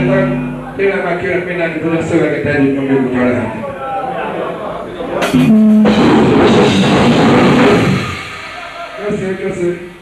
Sziasztok! Tényleg meg kérek mindenkit, hogy a szöveget együtt nyomjuk, hogyha lehet. Köszönjük, köszönjük!